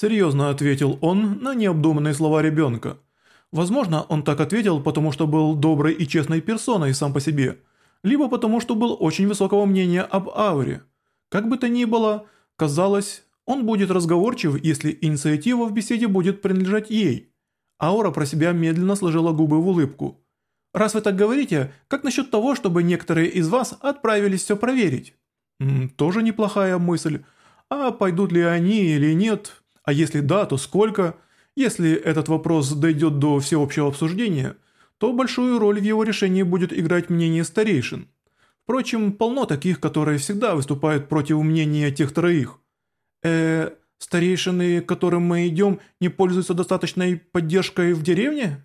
Серьезно ответил он на необдуманные слова ребенка. Возможно, он так ответил, потому что был доброй и честной персоной сам по себе, либо потому что был очень высокого мнения об Ауре. Как бы то ни было, казалось, он будет разговорчив, если инициатива в беседе будет принадлежать ей. Аура про себя медленно сложила губы в улыбку. «Раз вы так говорите, как насчет того, чтобы некоторые из вас отправились все проверить?» М -м, «Тоже неплохая мысль. А пойдут ли они или нет? А если да, то сколько?» Если этот вопрос дойдет до всеобщего обсуждения, то большую роль в его решении будет играть мнение старейшин. Впрочем, полно таких, которые всегда выступают против мнения тех троих. Э, старейшины, к которым мы идем, не пользуются достаточной поддержкой в деревне?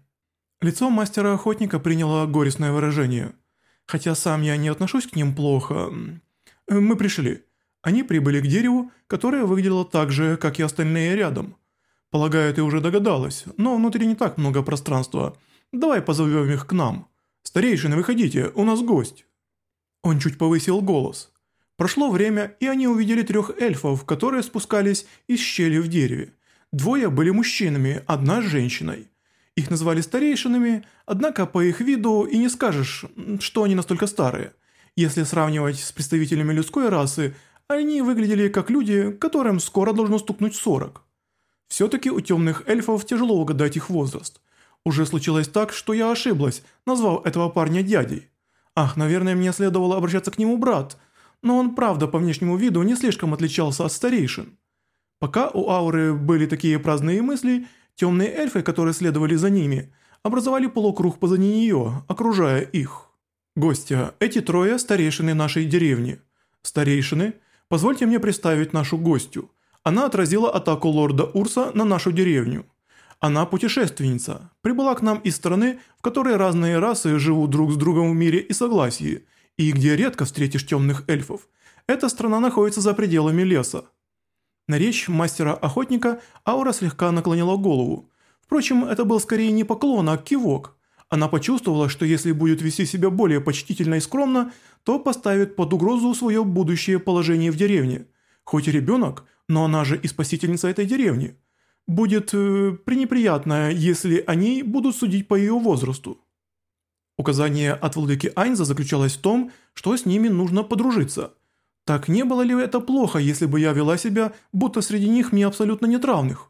Лицо мастера-охотника приняло горестное выражение. Хотя сам я не отношусь к ним плохо. Мы пришли. Они прибыли к дереву, которое выглядело так же, как и остальные рядом. Полагаю, ты уже догадалась, но внутри не так много пространства. Давай позовем их к нам. Старейшины, выходите, у нас гость». Он чуть повысил голос. Прошло время, и они увидели трех эльфов, которые спускались из щели в дереве. Двое были мужчинами, одна женщиной. Их назвали старейшинами, однако по их виду и не скажешь, что они настолько старые. Если сравнивать с представителями людской расы, они выглядели как люди, которым скоро должно стукнуть 40. Все-таки у темных эльфов тяжело угадать их возраст. Уже случилось так, что я ошиблась, назвав этого парня дядей. Ах, наверное, мне следовало обращаться к нему брат, но он правда по внешнему виду не слишком отличался от старейшин. Пока у Ауры были такие праздные мысли, темные эльфы, которые следовали за ними, образовали полукруг позади нее, окружая их. «Гостья, эти трое старейшины нашей деревни. Старейшины, позвольте мне представить нашу гостью. Она отразила атаку лорда Урса на нашу деревню. Она путешественница, прибыла к нам из страны, в которой разные расы живут друг с другом в мире и согласии, и где редко встретишь темных эльфов. Эта страна находится за пределами леса. На речь мастера-охотника Аура слегка наклонила голову. Впрочем, это был скорее не поклон, а кивок. Она почувствовала, что если будет вести себя более почтительно и скромно, то поставит под угрозу свое будущее положение в деревне. Хоть и ребенок, но она же и спасительница этой деревни. Будет э, пренеприятно, если они будут судить по ее возрасту. Указание от владыки Айнза заключалось в том, что с ними нужно подружиться. Так не было ли это плохо, если бы я вела себя, будто среди них мне абсолютно нет равных?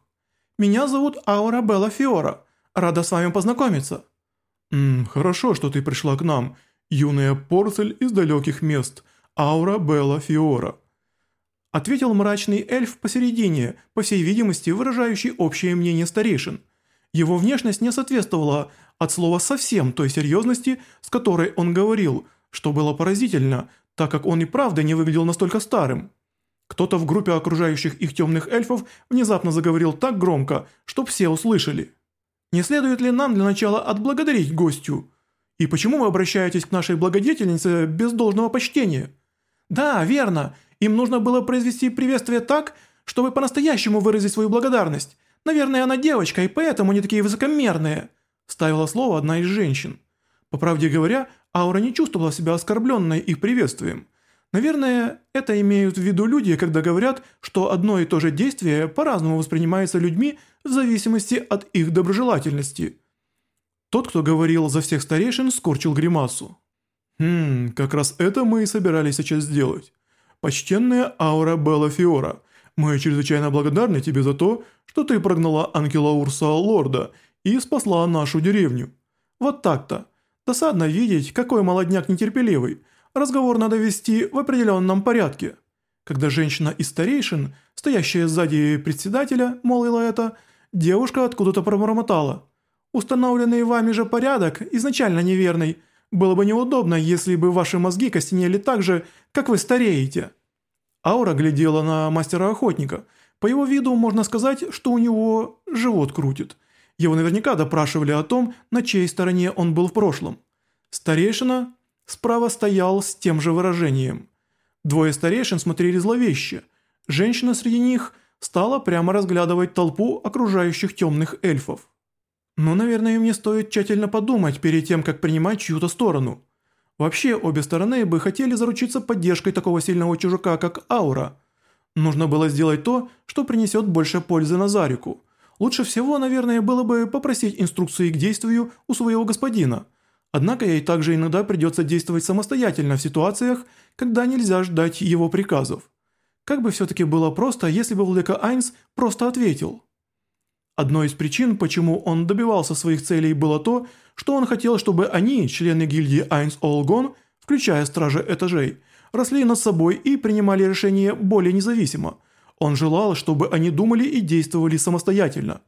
Меня зовут Аура Белла Фиора. Рада с вами познакомиться. Хорошо, что ты пришла к нам, юная порцель из далеких мест, Аура Белла Фиора ответил мрачный эльф посередине, по всей видимости выражающий общее мнение старейшин. Его внешность не соответствовала от слова совсем той серьезности, с которой он говорил, что было поразительно, так как он и правда не выглядел настолько старым. Кто-то в группе окружающих их темных эльфов внезапно заговорил так громко, что все услышали. «Не следует ли нам для начала отблагодарить гостю? И почему вы обращаетесь к нашей благодетельнице без должного почтения?» «Да, верно. Им нужно было произвести приветствие так, чтобы по-настоящему выразить свою благодарность. Наверное, она девочка, и поэтому они такие высокомерные», – ставила слово одна из женщин. По правде говоря, Аура не чувствовала себя оскорбленной их приветствием. Наверное, это имеют в виду люди, когда говорят, что одно и то же действие по-разному воспринимается людьми в зависимости от их доброжелательности. Тот, кто говорил за всех старейшин, скорчил гримасу. «Хм, как раз это мы и собирались сейчас сделать. Почтенная Аура Белла Фиора, мы чрезвычайно благодарны тебе за то, что ты прогнала Анкела Урса Лорда и спасла нашу деревню. Вот так-то. Досадно видеть, какой молодняк нетерпеливый. Разговор надо вести в определенном порядке. Когда женщина из старейшин, стоящая сзади председателя, молвила это, девушка откуда-то пробормотала. Установленный вами же порядок изначально неверный – было бы неудобно, если бы ваши мозги костенели так же, как вы стареете». Аура глядела на мастера-охотника. По его виду можно сказать, что у него живот крутит. Его наверняка допрашивали о том, на чьей стороне он был в прошлом. Старейшина справа стоял с тем же выражением. Двое старейшин смотрели зловеще. Женщина среди них стала прямо разглядывать толпу окружающих темных эльфов. Но, наверное, мне стоит тщательно подумать перед тем, как принимать чью-то сторону. Вообще, обе стороны бы хотели заручиться поддержкой такого сильного чужака, как Аура. Нужно было сделать то, что принесет больше пользы Назарику. Лучше всего, наверное, было бы попросить инструкции к действию у своего господина. Однако ей также иногда придется действовать самостоятельно в ситуациях, когда нельзя ждать его приказов. Как бы все-таки было просто, если бы Владыка Айнс просто ответил. Одной из причин, почему он добивался своих целей, было то, что он хотел, чтобы они, члены гильдии Айнс Олгон, включая стражи этажей, росли над собой и принимали решения более независимо. Он желал, чтобы они думали и действовали самостоятельно.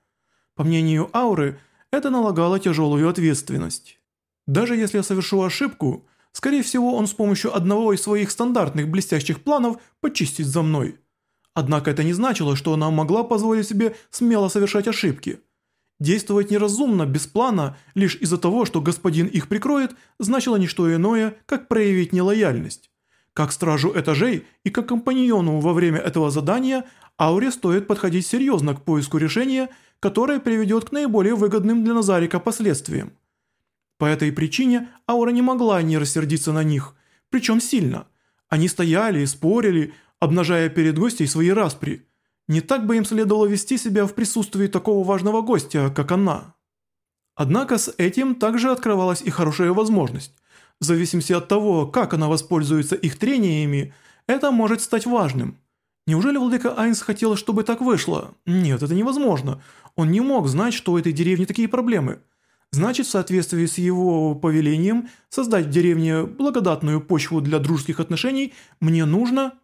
По мнению Ауры, это налагало тяжелую ответственность. Даже если я совершу ошибку, скорее всего он с помощью одного из своих стандартных блестящих планов почистит за мной. Однако это не значило, что она могла позволить себе смело совершать ошибки. Действовать неразумно, без плана, лишь из-за того, что господин их прикроет, значило не что иное, как проявить нелояльность. Как стражу этажей и как компаньону во время этого задания, Ауре стоит подходить серьезно к поиску решения, которое приведет к наиболее выгодным для Назарика последствиям. По этой причине Аура не могла не рассердиться на них, причем сильно. Они стояли и спорили, обнажая перед гостей свои распри. Не так бы им следовало вести себя в присутствии такого важного гостя, как она. Однако с этим также открывалась и хорошая возможность. В зависимости от того, как она воспользуется их трениями, это может стать важным. Неужели владыка Айнс хотел, чтобы так вышло? Нет, это невозможно. Он не мог знать, что у этой деревни такие проблемы. Значит, в соответствии с его повелением создать в деревне благодатную почву для дружеских отношений мне нужно...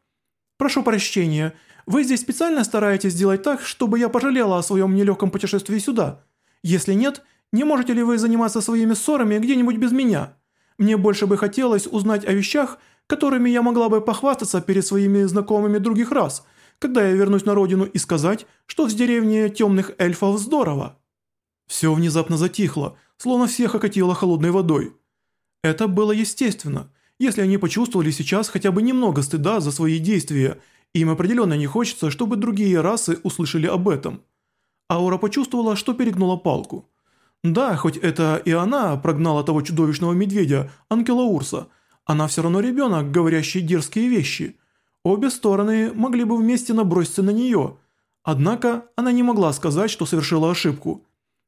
Прошу прощения, вы здесь специально стараетесь сделать так, чтобы я пожалела о своем нелегком путешествии сюда? Если нет, не можете ли вы заниматься своими ссорами где-нибудь без меня? Мне больше бы хотелось узнать о вещах, которыми я могла бы похвастаться перед своими знакомыми других рас, когда я вернусь на родину и сказать, что в деревне темных эльфов здорово». Все внезапно затихло, словно всех окатило холодной водой. Это было естественно – если они почувствовали сейчас хотя бы немного стыда за свои действия, им определенно не хочется, чтобы другие расы услышали об этом. Аура почувствовала, что перегнула палку. Да, хоть это и она прогнала того чудовищного медведя, Анкела Урса, она все равно ребенок, говорящий дерзкие вещи. Обе стороны могли бы вместе наброситься на нее. Однако она не могла сказать, что совершила ошибку.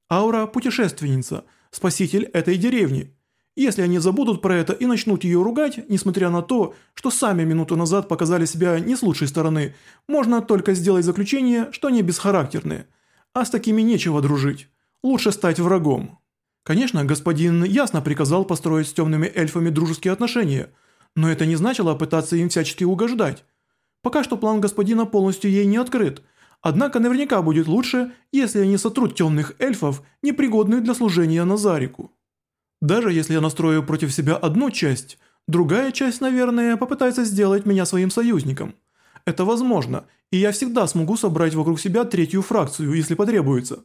Аура – путешественница, спаситель этой деревни. Если они забудут про это и начнут ее ругать, несмотря на то, что сами минуту назад показали себя не с лучшей стороны, можно только сделать заключение, что они бесхарактерные. А с такими нечего дружить. Лучше стать врагом. Конечно, господин ясно приказал построить с темными эльфами дружеские отношения, но это не значило пытаться им всячески угождать. Пока что план господина полностью ей не открыт, однако наверняка будет лучше, если они сотрут темных эльфов, непригодных для служения Назарику. Даже если я настрою против себя одну часть, другая часть, наверное, попытается сделать меня своим союзником. Это возможно, и я всегда смогу собрать вокруг себя третью фракцию, если потребуется.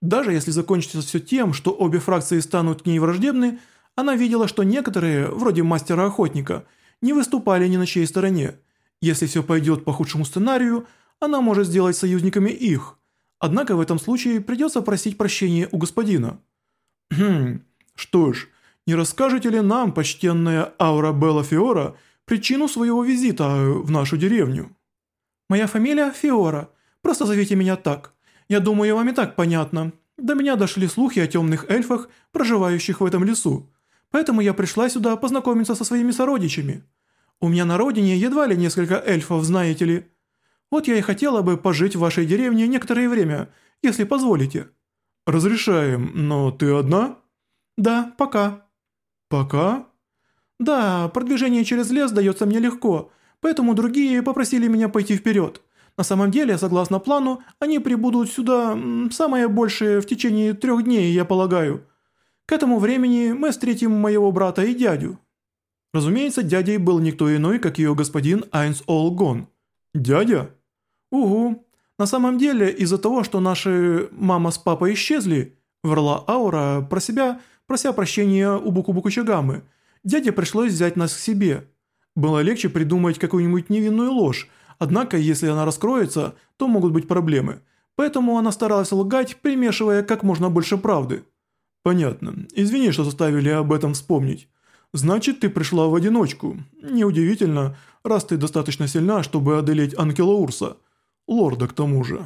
Даже если закончится все тем, что обе фракции станут к ней враждебны, она видела, что некоторые, вроде мастера-охотника, не выступали ни на чьей стороне. Если все пойдет по худшему сценарию, она может сделать союзниками их. Однако в этом случае придется просить прощения у господина. Что ж, не расскажете ли нам, почтенная Аура Белла Фиора, причину своего визита в нашу деревню? Моя фамилия Фиора. Просто зовите меня так. Я думаю, вам и так понятно. До меня дошли слухи о темных эльфах, проживающих в этом лесу. Поэтому я пришла сюда познакомиться со своими сородичами. У меня на родине едва ли несколько эльфов, знаете ли. Вот я и хотела бы пожить в вашей деревне некоторое время, если позволите». «Разрешаем, но ты одна?» «Да, пока». «Пока?» «Да, продвижение через лес дается мне легко, поэтому другие попросили меня пойти вперед. На самом деле, согласно плану, они прибудут сюда самое большее в течение трех дней, я полагаю. К этому времени мы встретим моего брата и дядю». Разумеется, дядей был никто иной, как ее господин Айнс Олгон. «Дядя?» «Угу. На самом деле, из-за того, что наши мама с папой исчезли, врала Аура про себя, прося прощения у Букубуку Чагамы. Дяде пришлось взять нас к себе. Было легче придумать какую-нибудь невинную ложь, однако если она раскроется, то могут быть проблемы. Поэтому она старалась лгать, примешивая как можно больше правды. «Понятно. Извини, что заставили об этом вспомнить. Значит, ты пришла в одиночку. Неудивительно. раз ты достаточно сильна, чтобы одолеть Анкела Урса, лорда к тому же».